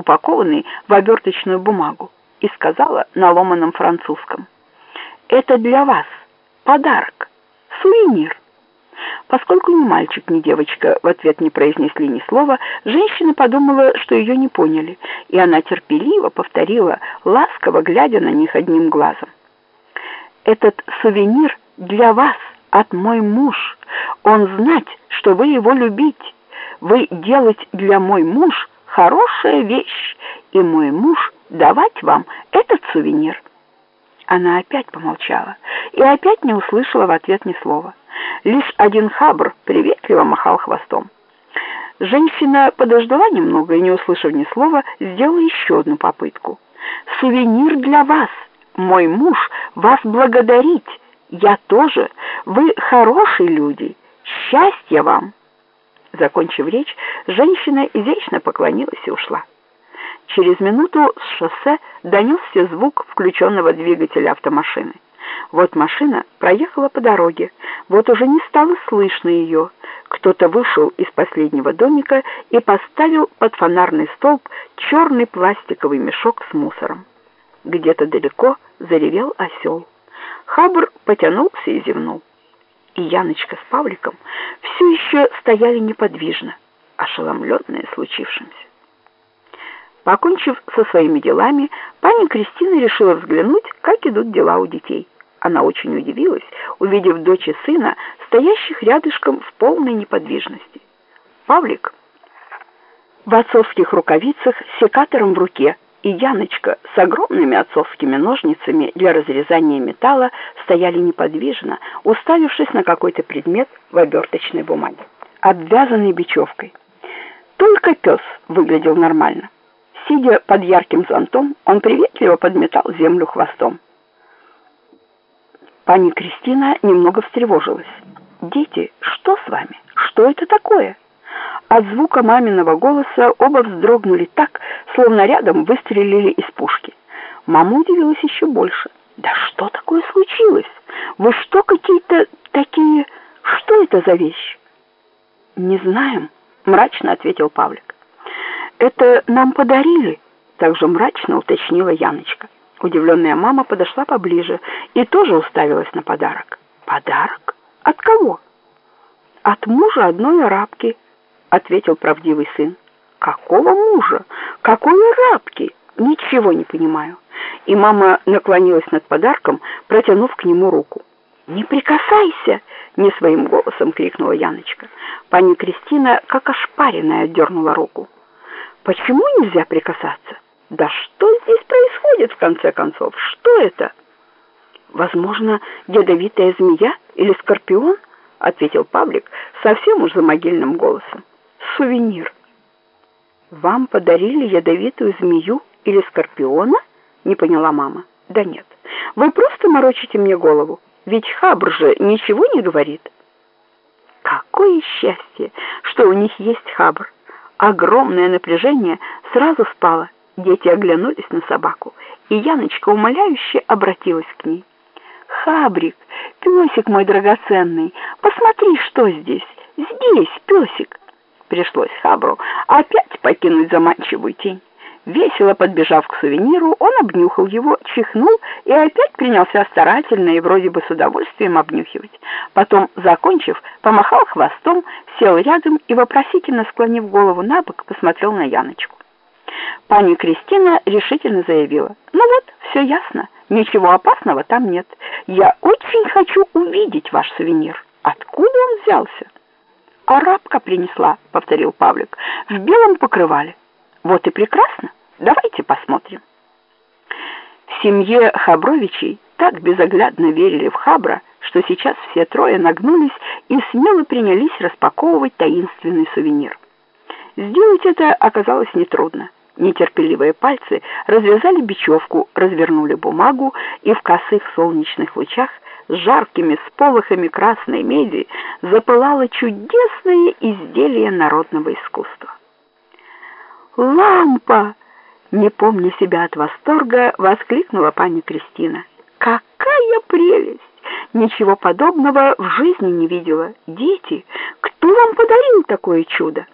упакованный в оберточную бумагу, и сказала на ломаном французском. «Это для вас подарок, сувенир». Поскольку ни мальчик, ни девочка в ответ не произнесли ни слова, женщина подумала, что ее не поняли, и она терпеливо повторила, ласково глядя на них одним глазом. «Этот сувенир для вас от мой муж. Он знать, что вы его любите. Вы делать для мой муж хорошая вещь, и мой муж давать вам этот сувенир». Она опять помолчала и опять не услышала в ответ ни слова. Лишь один хабр приветливо махал хвостом. Женщина подождала немного и, не услышав ни слова, сделала еще одну попытку. «Сувенир для вас. Мой муж вас благодарить. Я тоже. Вы хорошие люди. Счастья вам!» Закончив речь, женщина изящно поклонилась и ушла. Через минуту с шоссе донесся звук включенного двигателя автомашины. Вот машина проехала по дороге, вот уже не стало слышно ее. Кто-то вышел из последнего домика и поставил под фонарный столб черный пластиковый мешок с мусором. Где-то далеко заревел осел. Хабр потянулся и зевнул. И Яночка с Павликом все еще стояли неподвижно, ошеломленные случившимся. Покончив со своими делами, пани Кристина решила взглянуть, как идут дела у детей. Она очень удивилась, увидев дочь и сына, стоящих рядышком в полной неподвижности. Павлик в отцовских рукавицах с секатором в руке и Яночка с огромными отцовскими ножницами для разрезания металла стояли неподвижно, уставившись на какой-то предмет в оберточной бумаге, обвязанный бечевкой. Только пес выглядел нормально. Сидя под ярким зонтом, он приветливо подметал землю хвостом. Пани Кристина немного встревожилась. «Дети, что с вами? Что это такое?» От звука маминого голоса оба вздрогнули так, словно рядом выстрелили из пушки. Мама удивилась еще больше. «Да что такое случилось? Вы что, какие-то такие... Что это за вещь?» «Не знаем», — мрачно ответил Павлик. «Это нам подарили», — также мрачно уточнила Яночка. Удивленная мама подошла поближе и тоже уставилась на подарок. «Подарок? От кого?» «От мужа одной арабки», — ответил правдивый сын. «Какого мужа? Какой арабки? Ничего не понимаю». И мама наклонилась над подарком, протянув к нему руку. «Не прикасайся!» — не своим голосом крикнула Яночка. Пани Кристина, как ошпаренная, дернула руку. «Почему нельзя прикасаться?» Да что здесь происходит в конце концов? Что это? Возможно, ядовитая змея или скорпион? ответил Павлик совсем уж за могильным голосом. Сувенир. Вам подарили ядовитую змею или скорпиона? не поняла мама. Да нет. Вы просто морочите мне голову. Ведь Хабр же ничего не говорит. Какое счастье, что у них есть Хабр. Огромное напряжение сразу спало. Дети оглянулись на собаку, и Яночка умоляюще обратилась к ней. «Хабрик, песик мой драгоценный, посмотри, что здесь! Здесь песик!» Пришлось Хабру опять покинуть заманчивую тень. Весело подбежав к сувениру, он обнюхал его, чихнул и опять принялся старательно и вроде бы с удовольствием обнюхивать. Потом, закончив, помахал хвостом, сел рядом и, вопросительно склонив голову на бок, посмотрел на Яночку. Пани Кристина решительно заявила. «Ну вот, все ясно. Ничего опасного там нет. Я очень хочу увидеть ваш сувенир. Откуда он взялся?» «Арабка принесла», — повторил Павлик, — «в белом покрывале. Вот и прекрасно. Давайте посмотрим». В семье Хабровичей так безоглядно верили в Хабра, что сейчас все трое нагнулись и смело принялись распаковывать таинственный сувенир. Сделать это оказалось нетрудно. Нетерпеливые пальцы развязали бечевку, развернули бумагу, и в косых солнечных лучах с жаркими сполохами красной меди запылало чудесное изделие народного искусства. «Лампа!» Не помня себя от восторга, воскликнула пани Кристина. «Какая прелесть! Ничего подобного в жизни не видела. Дети, кто вам подарил такое чудо?»